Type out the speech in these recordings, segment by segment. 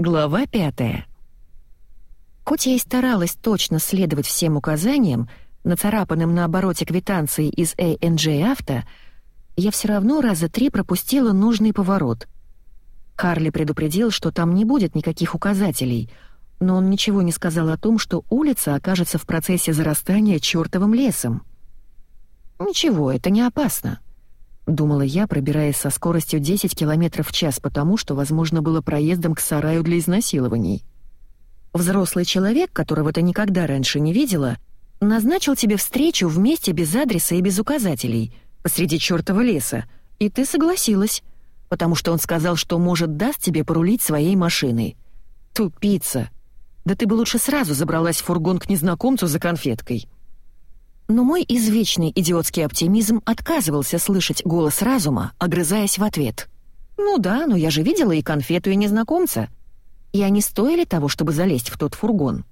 Глава пятая. Хоть я и старалась точно следовать всем указаниям, нацарапанным на обороте квитанции из A&J Авто, я все равно раза три пропустила нужный поворот. Харли предупредил, что там не будет никаких указателей, но он ничего не сказал о том, что улица окажется в процессе зарастания чертовым лесом. «Ничего, это не опасно», — думала я, пробираясь со скоростью 10 км в час, потому что, возможно, было проездом к сараю для изнасилований. Взрослый человек, которого ты никогда раньше не видела, назначил тебе встречу вместе без адреса и без указателей — посреди чертова леса, и ты согласилась, потому что он сказал, что может даст тебе порулить своей машиной. Тупица! Да ты бы лучше сразу забралась в фургон к незнакомцу за конфеткой. Но мой извечный идиотский оптимизм отказывался слышать голос разума, огрызаясь в ответ. «Ну да, но я же видела и конфету, и незнакомца. И они стоили того, чтобы залезть в тот фургон».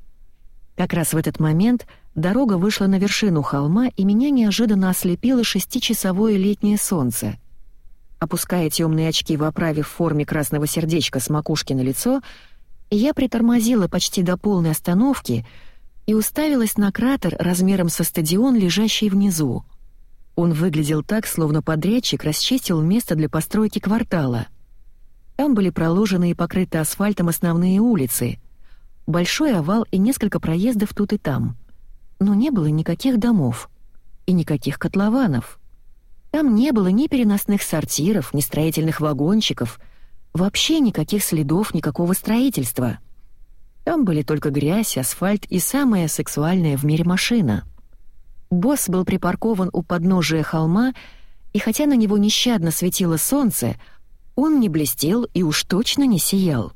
Как раз в этот момент дорога вышла на вершину холма, и меня неожиданно ослепило шестичасовое летнее солнце. Опуская темные очки в оправе в форме красного сердечка с макушки на лицо, я притормозила почти до полной остановки и уставилась на кратер размером со стадион, лежащий внизу. Он выглядел так, словно подрядчик расчистил место для постройки квартала. Там были проложены и покрыты асфальтом основные улицы — большой овал и несколько проездов тут и там. Но не было никаких домов и никаких котлованов. Там не было ни переносных сортиров, ни строительных вагончиков, вообще никаких следов никакого строительства. Там были только грязь, асфальт и самая сексуальная в мире машина. Босс был припаркован у подножия холма, и хотя на него нещадно светило солнце, он не блестел и уж точно не сиял.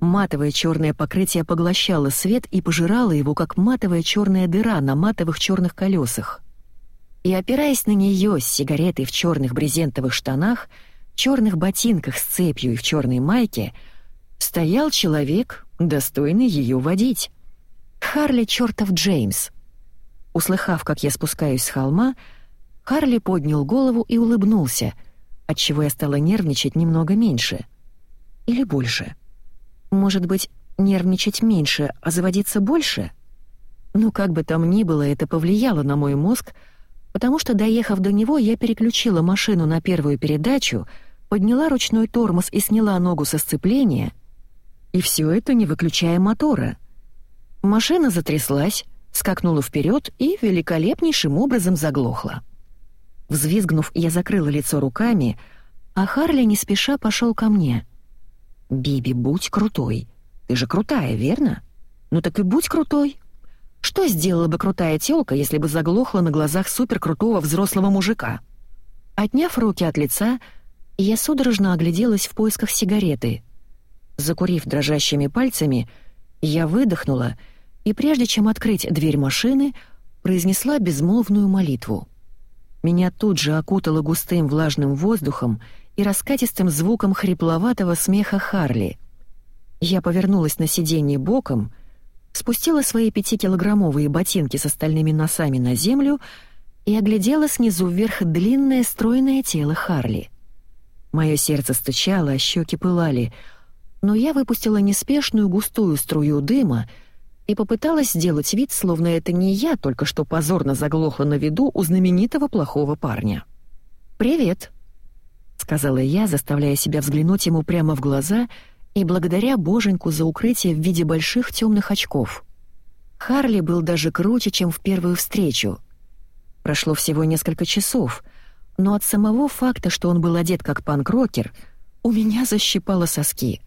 Матовое черное покрытие поглощало свет и пожирало его, как матовая черная дыра на матовых черных колесах. И опираясь на нее с сигаретой в черных брезентовых штанах, черных ботинках с цепью и в черной майке, стоял человек, достойный ее водить. Харли чертов Джеймс. Услыхав, как я спускаюсь с холма, Харли поднял голову и улыбнулся, отчего я стала нервничать немного меньше. Или больше. — может быть, нервничать меньше, а заводиться больше? Ну, как бы там ни было, это повлияло на мой мозг, потому что, доехав до него, я переключила машину на первую передачу, подняла ручной тормоз и сняла ногу со сцепления, и все это не выключая мотора. Машина затряслась, скакнула вперед и великолепнейшим образом заглохла. Взвизгнув, я закрыла лицо руками, а Харли не спеша пошел ко мне — «Биби, будь крутой. Ты же крутая, верно? Ну так и будь крутой. Что сделала бы крутая тёлка, если бы заглохла на глазах суперкрутого взрослого мужика?» Отняв руки от лица, я судорожно огляделась в поисках сигареты. Закурив дрожащими пальцами, я выдохнула и, прежде чем открыть дверь машины, произнесла безмолвную молитву. Меня тут же окутало густым влажным воздухом, и раскатистым звуком хрипловатого смеха Харли. Я повернулась на сиденье боком, спустила свои пятикилограммовые ботинки с остальными носами на землю и оглядела снизу вверх длинное стройное тело Харли. Мое сердце стучало, а щеки пылали, но я выпустила неспешную густую струю дыма и попыталась сделать вид, словно это не я только что позорно заглохла на виду у знаменитого плохого парня. «Привет», сказала я, заставляя себя взглянуть ему прямо в глаза и благодаря боженьку за укрытие в виде больших темных очков. Харли был даже круче, чем в первую встречу. Прошло всего несколько часов, но от самого факта, что он был одет как панк-рокер, у меня защипало соски.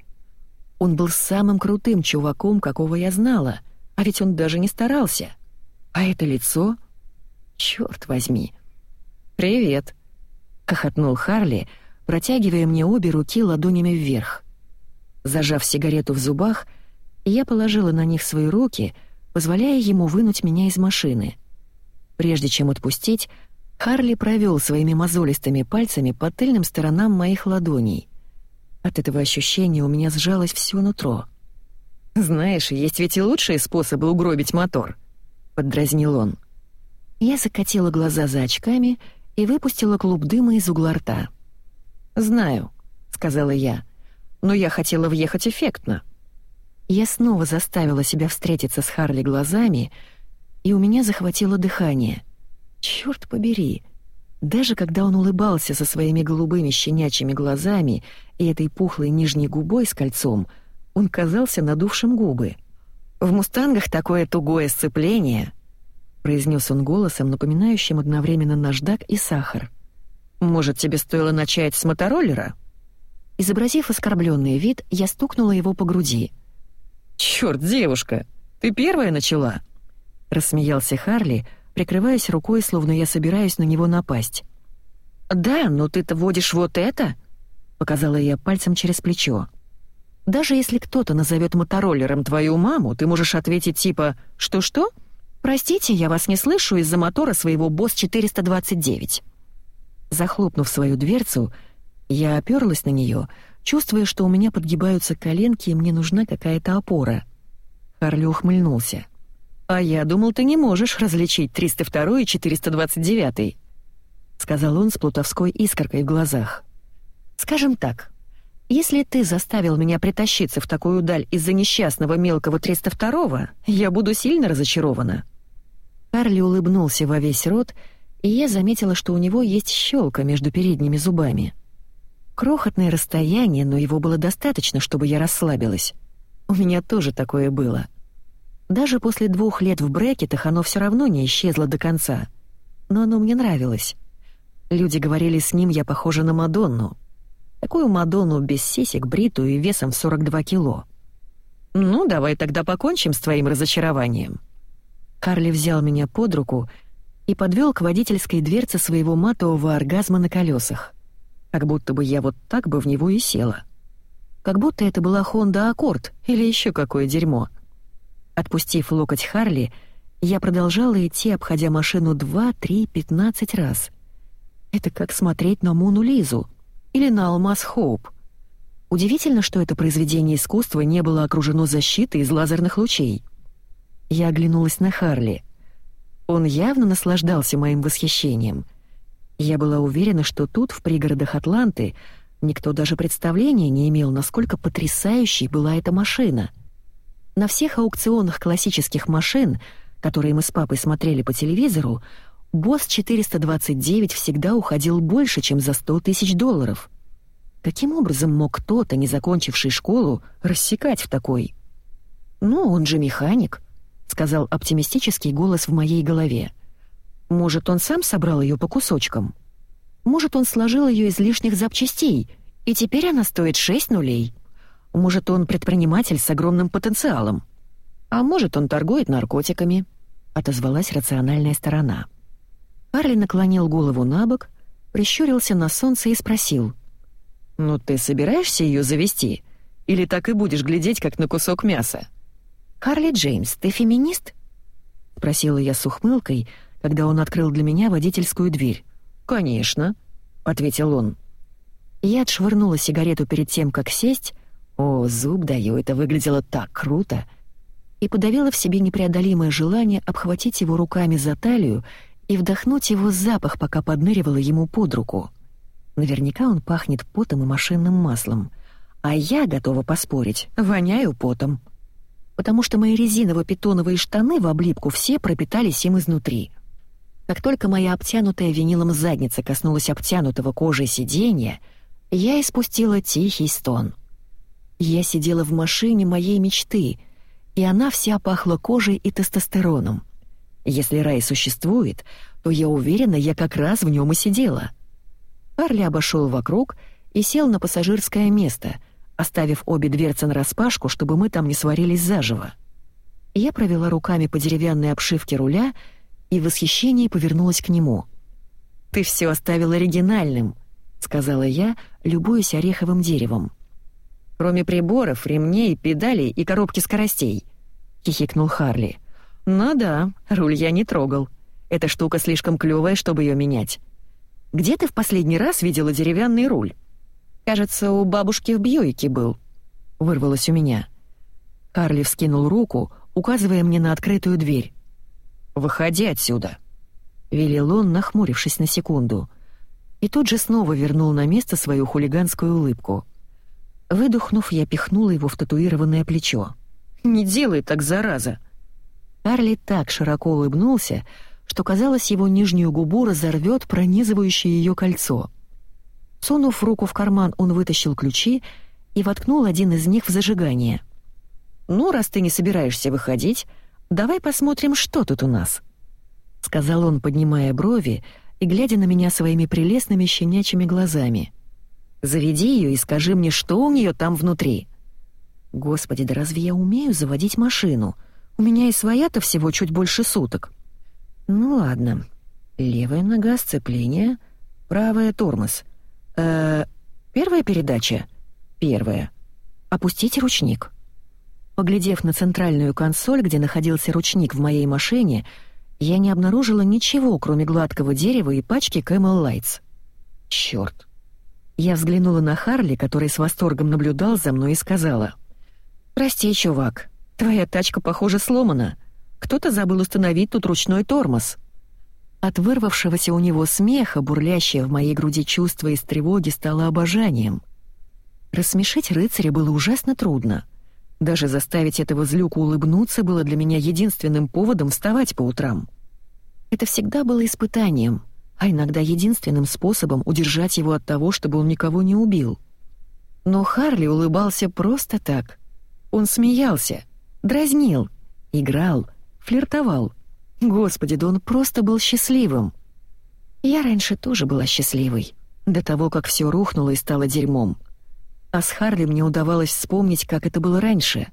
Он был самым крутым чуваком, какого я знала, а ведь он даже не старался. А это лицо... Чёрт возьми. «Привет», — хохотнул Харли, — протягивая мне обе руки ладонями вверх. Зажав сигарету в зубах, я положила на них свои руки, позволяя ему вынуть меня из машины. Прежде чем отпустить, Харли провел своими мозолистыми пальцами по тыльным сторонам моих ладоней. От этого ощущения у меня сжалось все нутро. «Знаешь, есть ведь и лучшие способы угробить мотор», — поддразнил он. Я закатила глаза за очками и выпустила клуб дыма из угла рта. «Знаю», — сказала я. «Но я хотела въехать эффектно. Я снова заставила себя встретиться с Харли глазами, и у меня захватило дыхание. Чёрт побери! Даже когда он улыбался со своими голубыми щенячьими глазами и этой пухлой нижней губой с кольцом, он казался надувшим губы. «В «Мустангах» такое тугое сцепление», — произнес он голосом, напоминающим одновременно наждак и сахар. «Может, тебе стоило начать с мотороллера?» Изобразив оскорбленный вид, я стукнула его по груди. «Чёрт, девушка, ты первая начала?» Рассмеялся Харли, прикрываясь рукой, словно я собираюсь на него напасть. «Да, но ты-то водишь вот это?» — показала я пальцем через плечо. «Даже если кто-то назовет мотороллером твою маму, ты можешь ответить типа «Что-что?» «Простите, я вас не слышу из-за мотора своего БОС-429». Захлопнув свою дверцу, я оперлась на нее, чувствуя, что у меня подгибаются коленки и мне нужна какая-то опора. Харли ухмыльнулся. «А я думал, ты не можешь различить 302 и 429 сказал он с плутовской искоркой в глазах. «Скажем так, если ты заставил меня притащиться в такую даль из-за несчастного мелкого 302-го, я буду сильно разочарована». Карли улыбнулся во весь рот, и я заметила, что у него есть щелка между передними зубами. Крохотное расстояние, но его было достаточно, чтобы я расслабилась. У меня тоже такое было. Даже после двух лет в брекетах оно все равно не исчезло до конца. Но оно мне нравилось. Люди говорили, с ним я похожа на Мадонну. Такую Мадонну без сисек, бритую и весом в 42 кило. «Ну, давай тогда покончим с твоим разочарованием». Карли взял меня под руку и подвел к водительской дверце своего матового оргазма на колесах. Как будто бы я вот так бы в него и села. Как будто это была Honda Accord или еще какое дерьмо. Отпустив локоть Харли, я продолжала идти, обходя машину два, три, пятнадцать раз. Это как смотреть на Муну Лизу или на Алмаз Хоуп. Удивительно, что это произведение искусства не было окружено защитой из лазерных лучей. Я оглянулась на Харли. Он явно наслаждался моим восхищением. Я была уверена, что тут, в пригородах Атланты, никто даже представления не имел, насколько потрясающей была эта машина. На всех аукционах классических машин, которые мы с папой смотрели по телевизору, Босс 429 всегда уходил больше, чем за 100 тысяч долларов. Каким образом мог кто-то, не закончивший школу, рассекать в такой? «Ну, он же механик», — сказал оптимистический голос в моей голове. «Может, он сам собрал ее по кусочкам? Может, он сложил ее из лишних запчастей, и теперь она стоит 6 нулей? Может, он предприниматель с огромным потенциалом? А может, он торгует наркотиками?» — отозвалась рациональная сторона. Карли наклонил голову на бок, прищурился на солнце и спросил. «Ну ты собираешься ее завести? Или так и будешь глядеть, как на кусок мяса?» «Карли Джеймс, ты феминист?» — спросила я с ухмылкой, когда он открыл для меня водительскую дверь. «Конечно», — ответил он. Я отшвырнула сигарету перед тем, как сесть. О, зуб даю, это выглядело так круто! И подавила в себе непреодолимое желание обхватить его руками за талию и вдохнуть его запах, пока подныривала ему под руку. Наверняка он пахнет потом и машинным маслом. А я, готова поспорить, воняю потом. Потому что мои резиново-питоновые штаны в облипку все пропитались им изнутри. Как только моя обтянутая винилом задница коснулась обтянутого кожей сиденья, я испустила тихий стон. Я сидела в машине моей мечты, и она вся пахла кожей и тестостероном — если рай существует, то я уверена, я как раз в нем и сидела. Карли обошел вокруг и сел на пассажирское место, оставив обе дверцы нараспашку, чтобы мы там не сварились заживо. Я провела руками по деревянной обшивке руля и в восхищении повернулась к нему. «Ты все оставил оригинальным», — сказала я, любуясь ореховым деревом. «Кроме приборов, ремней, педалей и коробки скоростей», — хихикнул Харли. «Ну да, руль я не трогал. Эта штука слишком клёвая, чтобы её менять. Где ты в последний раз видела деревянный руль? Кажется, у бабушки в Бьюике был». Вырвалось у меня. Карли вскинул руку, указывая мне на открытую дверь. «Выходи отсюда», — велел он, нахмурившись на секунду. И тут же снова вернул на место свою хулиганскую улыбку. Выдохнув, я пихнула его в татуированное плечо. Не делай так, зараза!» Карли так широко улыбнулся, что, казалось, его нижнюю губу разорвет пронизывающее ее кольцо. Сунув руку в карман, он вытащил ключи и воткнул один из них в зажигание. «Ну, раз ты не собираешься выходить, давай посмотрим, что тут у нас», — сказал он, поднимая брови и глядя на меня своими прелестными щенячьими глазами. «Заведи ее и скажи мне, что у нее там внутри». «Господи, да разве я умею заводить машину? У меня и своя-то всего чуть больше суток». «Ну ладно. Левая нога сцепление, правая тормоз. Э, первая передача?» «Первая. Опустите ручник». Поглядев на центральную консоль, где находился ручник в моей машине, я не обнаружила ничего, кроме гладкого дерева и пачки Camel Lights. Чёрт. Я взглянула на Харли, который с восторгом наблюдал за мной и сказала. «Прости, чувак, твоя тачка, похоже, сломана. Кто-то забыл установить тут ручной тормоз». От вырвавшегося у него смеха, бурлящее в моей груди чувство из тревоги стало обожанием. Рассмешить рыцаря было ужасно трудно — даже заставить этого злюку улыбнуться было для меня единственным поводом вставать по утрам. Это всегда было испытанием, а иногда единственным способом удержать его от того, чтобы он никого не убил. Но Харли улыбался просто так. Он смеялся, дразнил, играл, флиртовал. Господи, да он просто был счастливым. Я раньше тоже была счастливой, до того, как все рухнуло и стало дерьмом а с Харли мне удавалось вспомнить, как это было раньше.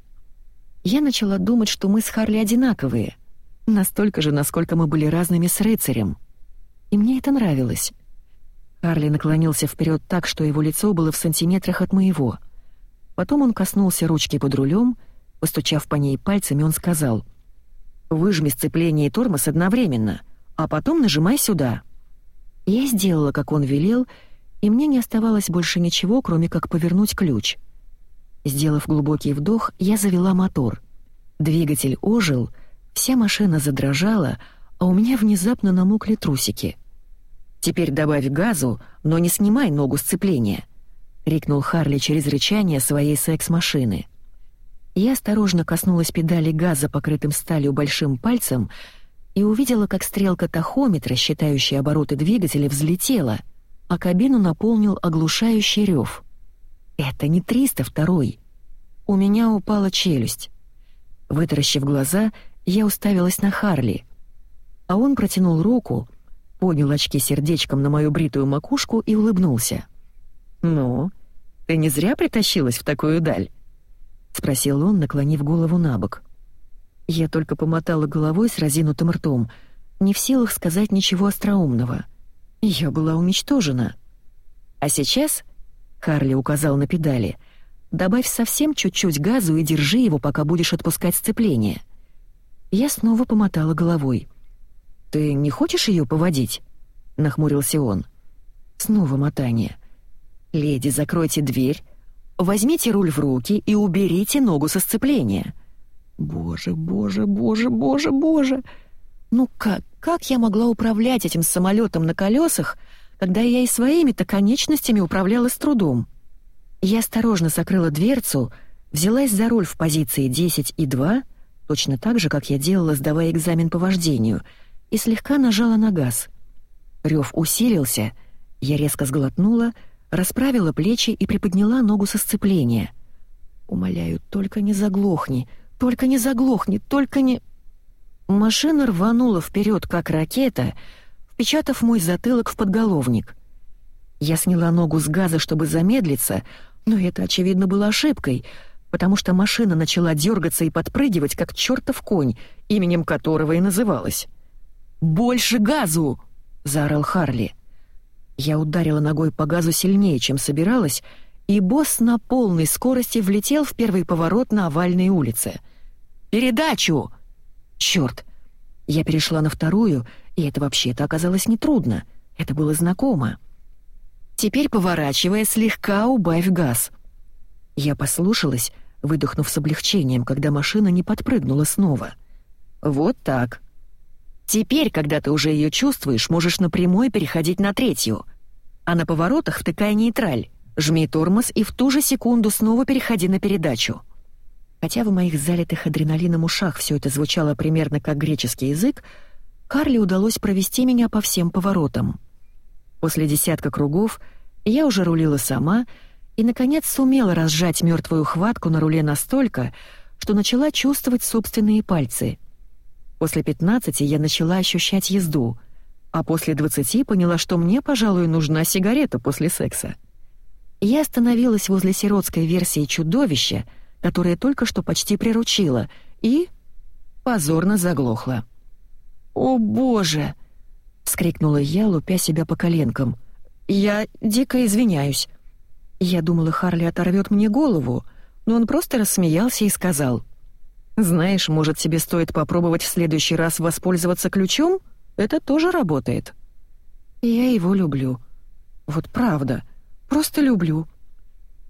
Я начала думать, что мы с Харли одинаковые, настолько же, насколько мы были разными с рыцарем. И мне это нравилось. Харли наклонился вперед так, что его лицо было в сантиметрах от моего. Потом он коснулся ручки под рулем, постучав по ней пальцами, он сказал «Выжми сцепление и тормоз одновременно, а потом нажимай сюда». Я сделала, как он велел, и мне не оставалось больше ничего, кроме как повернуть ключ. Сделав глубокий вдох, я завела мотор. Двигатель ожил, вся машина задрожала, а у меня внезапно намокли трусики. «Теперь добавь газу, но не снимай ногу сцепления», — крикнул Харли через рычание своей секс-машины. Я осторожно коснулась педали газа, покрытым сталью большим пальцем, и увидела, как стрелка тахометра, считающая обороты двигателя, взлетела — а кабину наполнил оглушающий рев. «Это не 302-й!» У меня упала челюсть. Вытаращив глаза, я уставилась на Харли. А он протянул руку, поднял очки сердечком на мою бритую макушку и улыбнулся. «Ну, ты не зря притащилась в такую даль?» — спросил он, наклонив голову на бок. Я только помотала головой с разинутым ртом, не в силах сказать ничего остроумного. Я была уничтожена. А сейчас, Харли указал на педали, добавь совсем чуть-чуть газу и держи его, пока будешь отпускать сцепление. Я снова помотала головой. «Ты не хочешь ее поводить?» — нахмурился он. Снова мотание. «Леди, закройте дверь, возьмите руль в руки и уберите ногу со сцепления». «Боже, боже, боже, боже, боже!» Ну как, как я могла управлять этим самолетом на колесах, когда я и своими-то конечностями управляла с трудом? Я осторожно закрыла дверцу, взялась за руль в позиции 10 и 2, точно так же, как я делала, сдавая экзамен по вождению, и слегка нажала на газ. Рев усилился, я резко сглотнула, расправила плечи и приподняла ногу со сцепления. «Умоляю, только не заглохни, только не заглохни, только не...» Машина рванула вперед, как ракета, впечатав мой затылок в подголовник. Я сняла ногу с газа, чтобы замедлиться, но это, очевидно, было ошибкой, потому что машина начала дергаться и подпрыгивать, как чертов конь, именем которого и называлась. «Больше газу!» — заорал Харли. Я ударила ногой по газу сильнее, чем собиралась, и босс на полной скорости влетел в первый поворот на овальной улице. «Передачу!» Черт! Я перешла на вторую, и это вообще-то оказалось нетрудно. Это было знакомо. Теперь, поворачивая, слегка убавь газ. Я послушалась, выдохнув с облегчением, когда машина не подпрыгнула снова. Вот так. Теперь, когда ты уже ее чувствуешь, можешь напрямую переходить на третью. А на поворотах втыкай нейтраль, жми тормоз и в ту же секунду снова переходи на передачу. Хотя в моих залитых адреналином ушах все это звучало примерно как греческий язык, Карли удалось провести меня по всем поворотам. После десятка кругов я уже рулила сама и, наконец, сумела разжать мертвую хватку на руле настолько, что начала чувствовать собственные пальцы. После 15 я начала ощущать езду, а после 20 поняла, что мне, пожалуй, нужна сигарета после секса. Я остановилась возле сиротской версии «Чудовища», которое только что почти приручила, и... позорно заглохла. «О, боже!» — вскрикнула я, лупя себя по коленкам. «Я дико извиняюсь». Я думала, Харли оторвет мне голову, но он просто рассмеялся и сказал. «Знаешь, может, тебе стоит попробовать в следующий раз воспользоваться ключом? Это тоже работает». «Я его люблю. Вот правда. Просто люблю».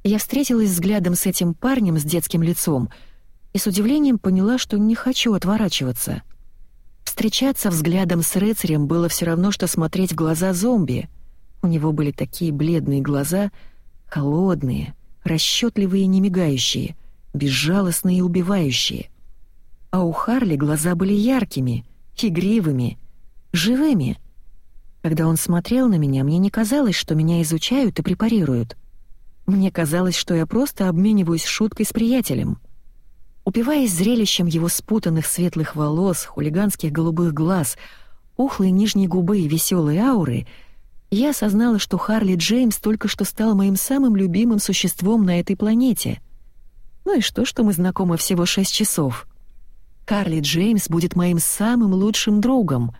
Я встретилась взглядом с этим парнем с детским лицом и с удивлением поняла, что не хочу отворачиваться. Встречаться взглядом с рыцарем было все равно, что смотреть в глаза зомби. У него были такие бледные глаза, холодные, расчетливые и немигающие, безжалостные и убивающие. А у Харли глаза были яркими, игривыми, живыми. Когда он смотрел на меня, мне не казалось, что меня изучают и препарируют. Мне казалось, что я просто обмениваюсь шуткой с приятелем. Упиваясь зрелищем его спутанных светлых волос, хулиганских голубых глаз, ухлой нижней губы и веселой ауры, я осознала, что Харли Джеймс только что стал моим самым любимым существом на этой планете. Ну и что, что мы знакомы всего шесть часов? Харли Джеймс будет моим самым лучшим другом,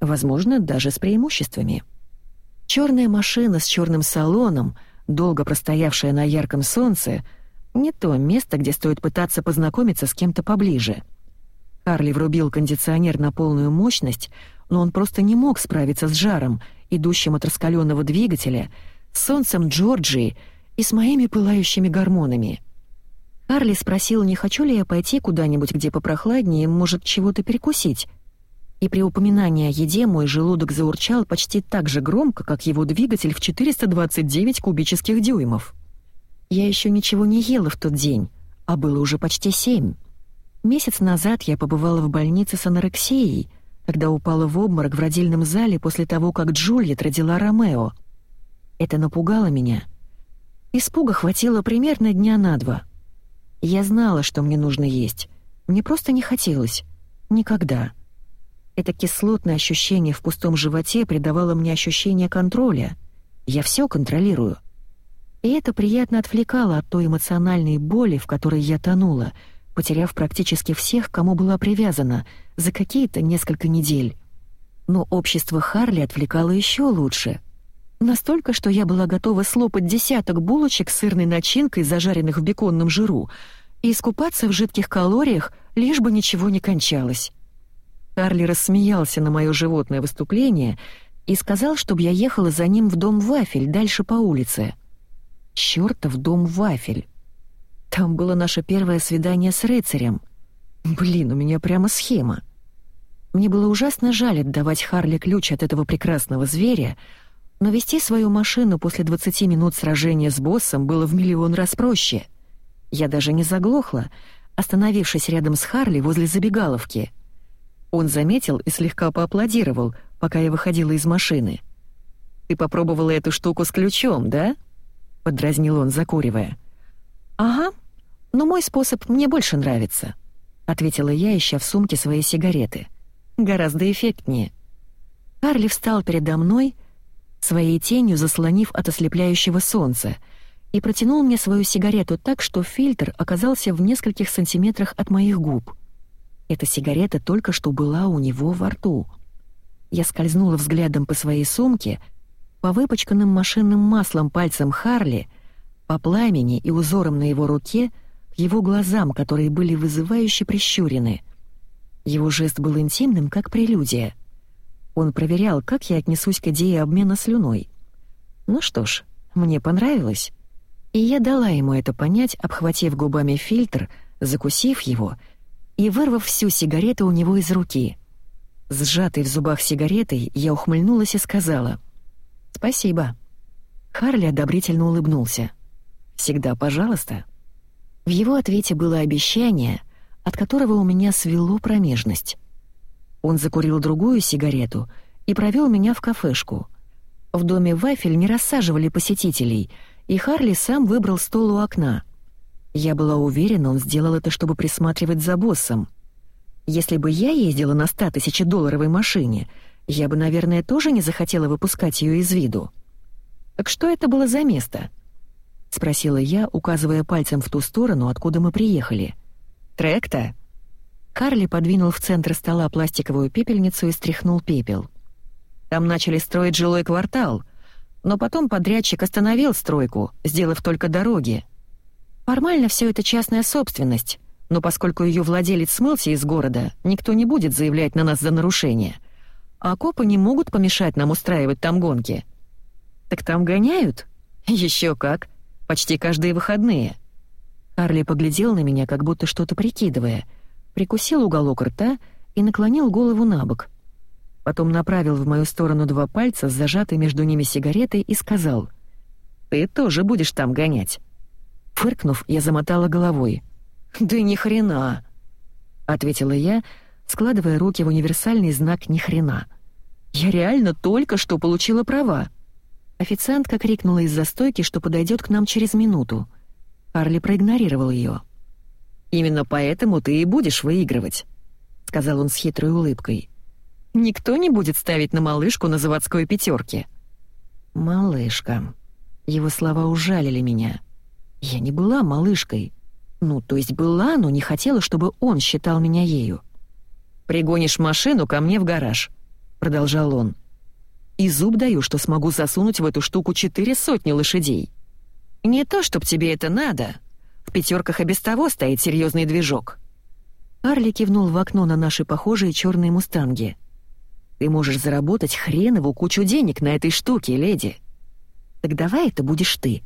возможно, даже с преимуществами. Черная машина с черным салоном — долго простоявшая на ярком солнце, не то место, где стоит пытаться познакомиться с кем-то поближе. Карли врубил кондиционер на полную мощность, но он просто не мог справиться с жаром, идущим от раскаленного двигателя, с солнцем Джорджии и с моими пылающими гормонами. Карли спросил, не хочу ли я пойти куда-нибудь, где попрохладнее, может, чего-то перекусить и при упоминании о еде мой желудок заурчал почти так же громко, как его двигатель в 429 кубических дюймов. Я еще ничего не ела в тот день, а было уже почти семь. Месяц назад я побывала в больнице с анорексией, когда упала в обморок в родильном зале после того, как Джульет родила Ромео. Это напугало меня. Испуга хватило примерно дня на два. Я знала, что мне нужно есть. Мне просто не хотелось. Никогда. Это кислотное ощущение в пустом животе придавало мне ощущение контроля. Я все контролирую. И это приятно отвлекало от той эмоциональной боли, в которой я тонула, потеряв практически всех, кому была привязана, за какие-то несколько недель. Но общество Харли отвлекало еще лучше. Настолько, что я была готова слопать десяток булочек с сырной начинкой, зажаренных в беконном жиру, и искупаться в жидких калориях, лишь бы ничего не кончалось. Карли рассмеялся на мое животное выступление и сказал, чтобы я ехала за ним в дом Вафель, дальше по улице. Чёртов дом Вафель. Там было наше первое свидание с рыцарем. Блин, у меня прямо схема. Мне было ужасно жаль отдавать Харли ключ от этого прекрасного зверя, но вести свою машину после 20 минут сражения с боссом было в миллион раз проще. Я даже не заглохла, остановившись рядом с Харли возле забегаловки — он заметил и слегка поаплодировал, пока я выходила из машины. «Ты попробовала эту штуку с ключом, да?» — подразнил он, закуривая. «Ага, но мой способ мне больше нравится», — ответила я, ища в сумке свои сигареты. «Гораздо эффектнее». Карли встал передо мной, своей тенью заслонив от ослепляющего солнца, и протянул мне свою сигарету так, что фильтр оказался в нескольких сантиметрах от моих губ. Эта сигарета только что была у него во рту. Я скользнула взглядом по своей сумке, по выпачканным машинным маслом пальцам Харли, по пламени и узорам на его руке, его глазам, которые были вызывающе прищурены. Его жест был интимным, как прелюдия. Он проверял, как я отнесусь к идее обмена слюной. Ну что ж, мне понравилось. И я дала ему это понять, обхватив губами фильтр, закусив его — и вырвав всю сигарету у него из руки. Сжатой в зубах сигаретой, я ухмыльнулась и сказала «Спасибо». Харли одобрительно улыбнулся. «Всегда пожалуйста». В его ответе было обещание, от которого у меня свело промежность. Он закурил другую сигарету и провел меня в кафешку. В доме «Вафель» не рассаживали посетителей, и Харли сам выбрал стол у окна. Я была уверена, он сделал это, чтобы присматривать за боссом. Если бы я ездила на 100 долларовой машине, я бы, наверное, тоже не захотела выпускать ее из виду. «Так что это было за место?» — спросила я, указывая пальцем в ту сторону, откуда мы приехали. «Трек-то?» Карли подвинул в центр стола пластиковую пепельницу и стряхнул пепел. Там начали строить жилой квартал, но потом подрядчик остановил стройку, сделав только дороги. Формально все это частная собственность, но поскольку ее владелец смылся из города, никто не будет заявлять на нас за нарушение. А копы не могут помешать нам устраивать там гонки. Так там гоняют? Еще как. Почти каждые выходные. Карли поглядел на меня, как будто что-то прикидывая, прикусил уголок рта и наклонил голову на бок. Потом направил в мою сторону два пальца с зажатой между ними сигаретой и сказал «Ты тоже будешь там гонять». Фыркнув, я замотала головой. «Да ни хрена!» — ответила я, складывая руки в универсальный знак «ни хрена». «Я реально только что получила права». Официантка крикнула из застойки, что подойдет к нам через минуту. Карли проигнорировал ее. «Именно поэтому ты и будешь выигрывать», — сказал он с хитрой улыбкой. «Никто не будет ставить на малышку на заводской пятерке». «Малышка». Его слова ужалили меня. Я не была малышкой. Ну, то есть была, но не хотела, чтобы он считал меня ею. «Пригонишь машину ко мне в гараж», — продолжал он. И зуб даю, что смогу засунуть в эту штуку четыре сотни лошадей. Не то, чтоб тебе это надо. В пятерках и без того стоит серьезный движок. Арли кивнул в окно на наши похожие черные мустанги. Ты можешь заработать хренову кучу денег на этой штуке, леди. Так давай это будешь ты,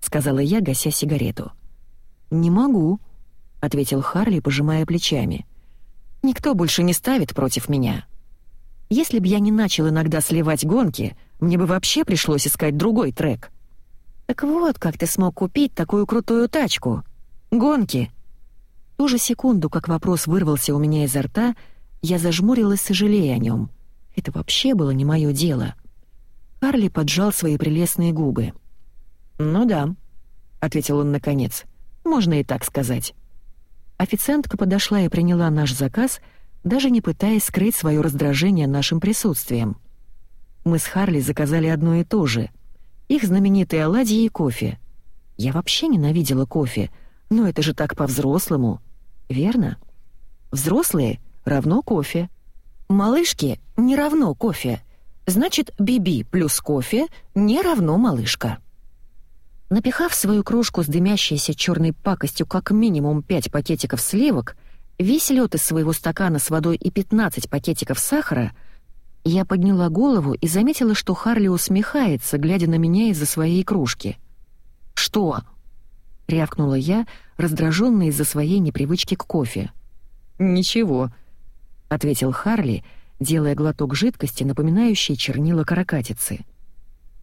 сказала я, гася сигарету. Не могу, ответил Харли, пожимая плечами. Никто больше не ставит против меня. Если б я не начал иногда сливать гонки, мне бы вообще пришлось искать другой трек. Так вот, как ты смог купить такую крутую тачку. Гонки. Ту же секунду, как вопрос вырвался у меня изо рта, я зажмурилась, сожалея о нем. Это вообще было не мое дело. Карли поджал свои прелестные губы. «Ну да», — ответил он наконец. «Можно и так сказать». Официантка подошла и приняла наш заказ — даже не пытаясь скрыть свое раздражение нашим присутствием. Мы с Харли заказали одно и то же. Их знаменитые оладьи и кофе. Я вообще ненавидела кофе, но это же так по-взрослому. Верно? Взрослые равно кофе. Малышки не равно кофе. Значит, Биби плюс кофе не равно малышка. Напихав свою кружку с дымящейся черной пакостью как минимум пять пакетиков сливок — Весь лед из своего стакана с водой и 15 пакетиков сахара, я подняла голову и заметила, что Харли усмехается, глядя на меня из-за своей кружки. «Что?» — рявкнула я, раздраженная из-за своей непривычки к кофе. «Ничего», — ответил Харли, делая глоток жидкости, напоминающей чернила каракатицы.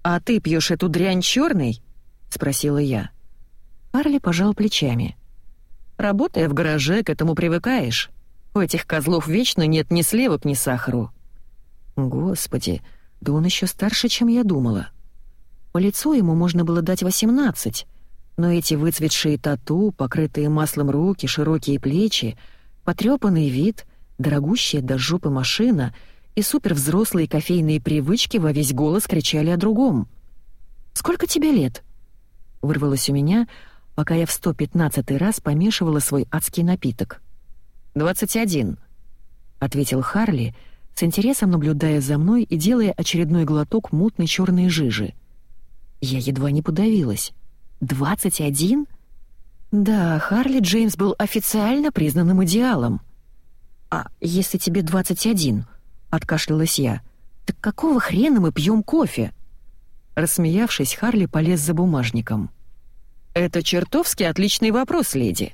«А ты пьешь эту дрянь черной?» — спросила я. Харли пожал плечами. Работая в гараже, к этому привыкаешь. У этих козлов вечно нет ни сливок, ни сахару. Господи, да он еще старше, чем я думала. По лицу ему можно было дать 18, но эти выцветшие тату, покрытые маслом руки, широкие плечи, потрепанный вид, дорогущая до жопы машина и супервзрослые кофейные привычки во весь голос кричали о другом. «Сколько тебе лет?» Вырвалось у меня, пока я в 115 раз помешивала свой адский напиток. «Двадцать один», — ответил Харли, с интересом наблюдая за мной и делая очередной глоток мутной черной жижи. Я едва не подавилась. «Двадцать один?» Да, Харли Джеймс был официально признанным идеалом. «А если тебе двадцать один?» — откашлялась я. «Так какого хрена мы пьем кофе?» Рассмеявшись, Харли полез за бумажником. «Это чертовски отличный вопрос, леди».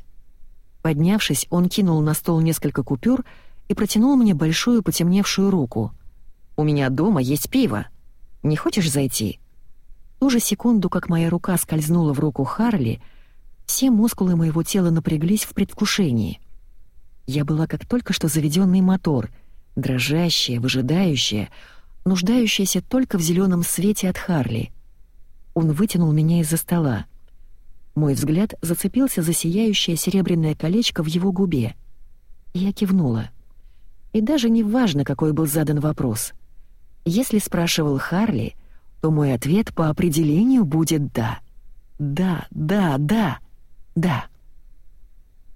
Поднявшись, он кинул на стол несколько купюр и протянул мне большую потемневшую руку. «У меня дома есть пиво. Не хочешь зайти?» В ту же секунду, как моя рука скользнула в руку Харли, Все мускулы моего тела напряглись в предвкушении. Я была как только что заведенный мотор, дрожащая, выжидающая, нуждающаяся только в зеленом свете от Харли. Он вытянул меня из-за стола. Мой взгляд зацепился за сияющее серебряное колечко в его губе. Я кивнула. И даже не важно, какой был задан вопрос. Если спрашивал Харли, то мой ответ по определению будет «да». Да, да, да, да.